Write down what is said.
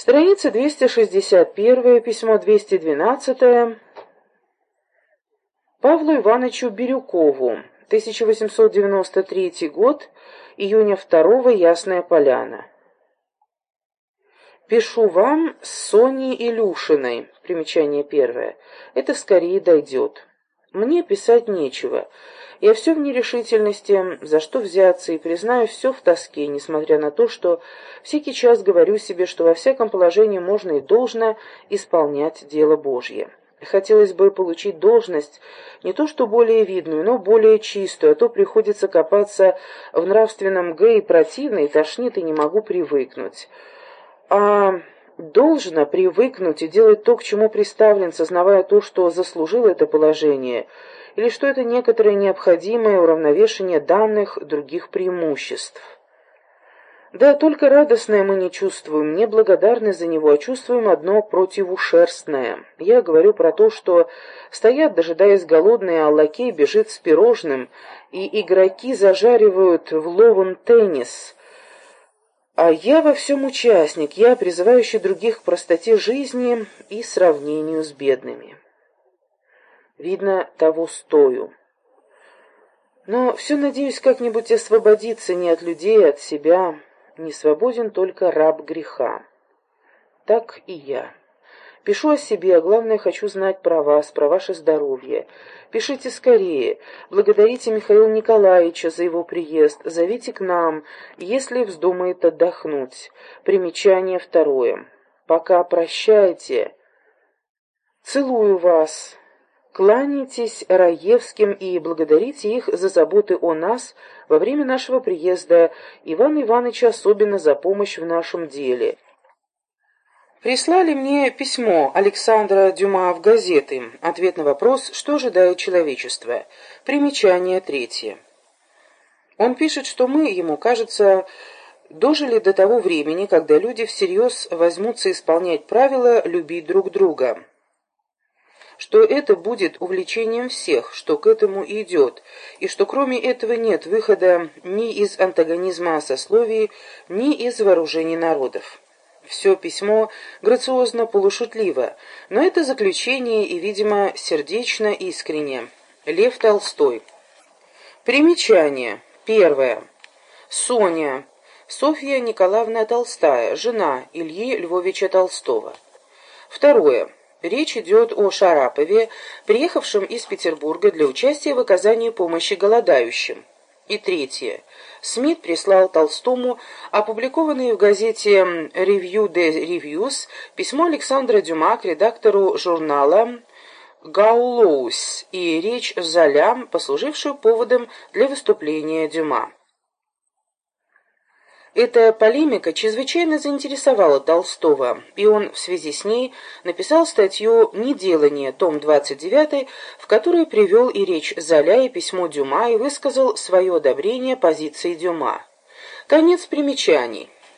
Страница 261, письмо 212 Павлу Ивановичу Бирюкову, 1893 год, июня 2 Ясная Поляна. Пишу вам с Соней Илюшиной, примечание первое. Это скорее дойдет. Мне писать нечего. Я все в нерешительности, за что взяться, и признаю все в тоске, несмотря на то, что всякий час говорю себе, что во всяком положении можно и должно исполнять дело Божье. Хотелось бы получить должность, не то что более видную, но более чистую, а то приходится копаться в нравственном г и противно, и тошнит, и не могу привыкнуть. А должно привыкнуть и делать то, к чему приставлен, сознавая то, что заслужил это положение – или что это некоторое необходимое уравновешение данных других преимуществ. Да, только радостное мы не чувствуем, не благодарны за него, а чувствуем одно противушерстное. Я говорю про то, что стоят, дожидаясь голодные, а лакей бежит с пирожным, и игроки зажаривают в ловом теннис. А я во всем участник, я призывающий других к простоте жизни и сравнению с бедными. Видно, того стою. Но все надеюсь как-нибудь освободиться не от людей, а от себя. Не свободен только раб греха. Так и я. Пишу о себе, а главное, хочу знать про вас, про ваше здоровье. Пишите скорее. Благодарите Михаила Николаевича за его приезд. Зовите к нам, если вздумает отдохнуть. Примечание второе. Пока прощайте. Целую вас. Кланяйтесь Раевским и благодарите их за заботы о нас во время нашего приезда, Иван Иванович особенно за помощь в нашем деле. Прислали мне письмо Александра Дюма в газеты. Ответ на вопрос, что ожидает человечество. Примечание третье. Он пишет, что мы, ему кажется, дожили до того времени, когда люди всерьез возьмутся исполнять правила любить друг друга что это будет увлечением всех, что к этому идет, и что кроме этого нет выхода ни из антагонизма сословий, ни из вооружений народов. Все письмо грациозно полушутливо, но это заключение и, видимо, сердечно искренне. Лев Толстой. Примечание. Первое. Соня. Софья Николаевна Толстая, жена Ильи Львовича Толстого. Второе. Речь идет о Шарапове, приехавшем из Петербурга для участия в оказании помощи голодающим. И третье. Смит прислал Толстому опубликованное в газете «Review de Reviews» письмо Александра Дюма к редактору журнала «Гаулоус» и речь Золя, послужившую поводом для выступления Дюма. Эта полемика чрезвычайно заинтересовала Толстого, и он в связи с ней написал статью «Неделание», том 29, в которой привел и речь Золя, и письмо Дюма, и высказал свое одобрение позиции Дюма. Конец примечаний.